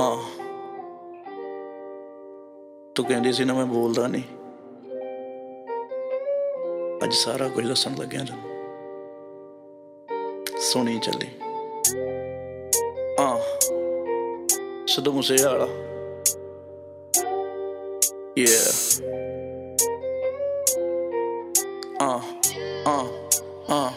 ਆ ਤੂੰ ਕਹਿੰਦੀ ਸੀ ਨਾ ਮੈਂ ਬੋਲਦਾ ਨਹੀਂ। ਅੱਜ ਸਾਰਾ ਕੁਝ ਦੱਸਣ ਲੱਗਿਆ ਤੈਨੂੰ। ਸੁਣੀ ਚੱਲੀ। ਆ ਸਿੱਧੂ ਮੂਸੇ ਵਾਲਾ Yeah. ਆ ਆ ਆ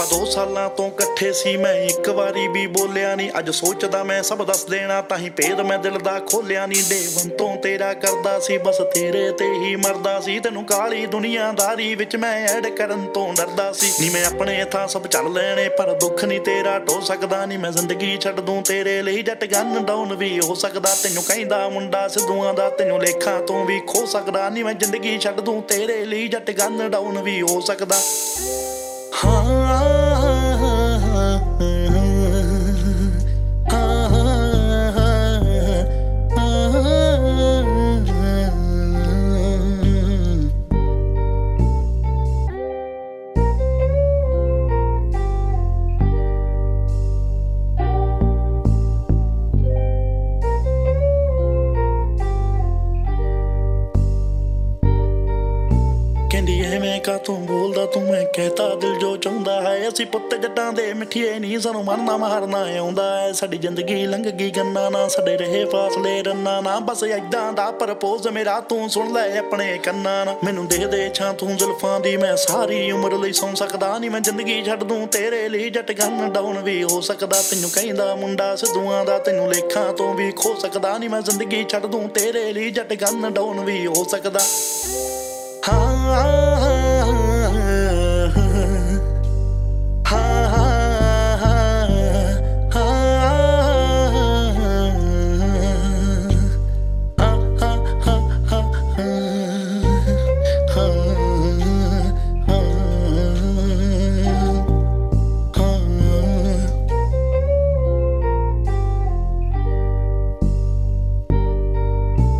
ਆਪਾਂ ਦੋ ਸਾਲਾਂ ਤੋਂ ਇਕੱਠੇ ਸੀ, ਮੈਂ ਇੱਕ ਵਾਰੀ ਵੀ ਬੋਲਿਆ ਨਹੀਂ ਅੱਜ ਸੋਚਦਾ ਮੈਂ ਸਭ ਦੱਸ ਦੇਣਾ, ਤਾਂ ਹੀ ਭੇਦ ਮੈਂ ਦਿਲ ਦਾ ਖੋਲਿਆ ਨਹੀਂ ਦੇਵਨ ਤੋਂ ਤੇਰਾ ਕਰਦਾ ਸੀ, ਬਸ ਤੇਰੇ ਤੇ ਹੀ ਮਰਦਾ ਸੀ। ਤੈਨੂੰ ਕਾਲੀ ਦੁਨੀਆਦਾਰੀ ਵਿੱਚ ਮੈਂ ਐਡ ਕਰਨ ਤੋਂ ਡਰਦਾ ਸੀ। ਨਹੀਂ ਮੈਂ ਆਪਣੇ ਥਾਂ ਸਭ ਚੱਲ ਲੈਣੇ, ਪਰ ਦੁੱਖ ਨਹੀਂ ਤੇਰਾ ਟੋ ਸਕਦਾ। ਨਹੀਂ ਮੈਂ ਜ਼ਿੰਦਗੀ ਛੱਡ ਦੂੰ, ਤੇਰੇ ਲਈ ਜੱਟ ਗਨ ਡਾਊਨ ਵੀ ਹੋ ਸਕਦਾ। ਤੈਨੂੰ ਕਹਿੰਦਾ ਮੁੰਡਾ ਸਿੱਧੂਆਂ ਦਾ, ਤੈਨੂੰ ਲੇਖਾਂ ਤੋਂ ਵੀ ਖੋ ਸਕਦਾ। ਨਹੀਂ ਮੈਂ ਜ਼ਿੰਦਗੀ ਛੱਡ ਦੂੰ, ਤੇਰੇ ਲਈ ਜੱਟ ਗਨ ਡਾਊਨ ਵੀ ਹੋ ਸਕਦਾ। ਹਾਂ ਕਹਿੰਦੀ, ਐਵੇਂ ਕਾ ਤੂੰ ਬੋਲਦਾ, ਤੂੰ ਮੈਂ ਕਹਤਾ, ਦਿਲ ਜੋ ਚਾਹੁੰਦਾ ਹੈ, ਅਸੀਂ ਪੁੱਤ ਜੱਟਾਂ ਦੇ ਮਿੱਠੀਏ ਨਹੀਂ, ਸਾਨੂੰ ਮਰਨਾ ਮਾਰਨਾ ਆਉਂਦਾ ਹੈ, ਸਾਡੀ ਜ਼ਿੰਦਗੀ ਲੰਘ ਗਈ, ਗੰਨਾ ਨਾ ਸਾਡੇ ਰਹੇ ਫਾਸਲੇ, ਰੰਨਾ ਨਾ, ਬਸ ਐਦਾਂ ਦਾ ਪ੍ਰਪੋਜ਼ ਮੇਰਾ, ਤੂੰ ਸੁਣ ਲੈ ਆਪਣੇ ਕੰਨਾਂ ਨਾ ਮੈਨੂੰ ਦੇ ਦੇ ਛਾਂ ਤੂੰ ਜ਼ੁਲਫਾਂ ਦੀ, ਮੈਂ ਸਾਰੀ ਉਮਰ ਲਈ ਸੌਂ ਸਕਦਾ ਨਹੀਂ, ਮੈਂ ਜ਼ਿੰਦਗੀ ਛੱਡ ਦੂੰ, ਤੇਰੇ ਲਈ ਜੱਟ ਗੰਨ ਡਾਊਨ ਵੀ ਹੋ ਸਕਦਾ, ਤੈਨੂੰ ਕਹਿੰਦਾ ਮੁੰਡਾ ਸਿੱਧੂਆਂ ਦਾ, ਤੈਨੂੰ ਲੇਖਾਂ ਤੋਂ ਵੀ ਖੋ ਸਕਦਾ ਨਹੀਂ, ਮੈਂ ਜ਼ਿੰਦਗੀ ਛੱਡ ਦੂੰ, ਤੇਰੇ ਲਈ ਜੱਟ ਗੰਨ ਡਾਊਨ ਵੀ ਹੋ ਸਕਦਾ। ਹਾਂ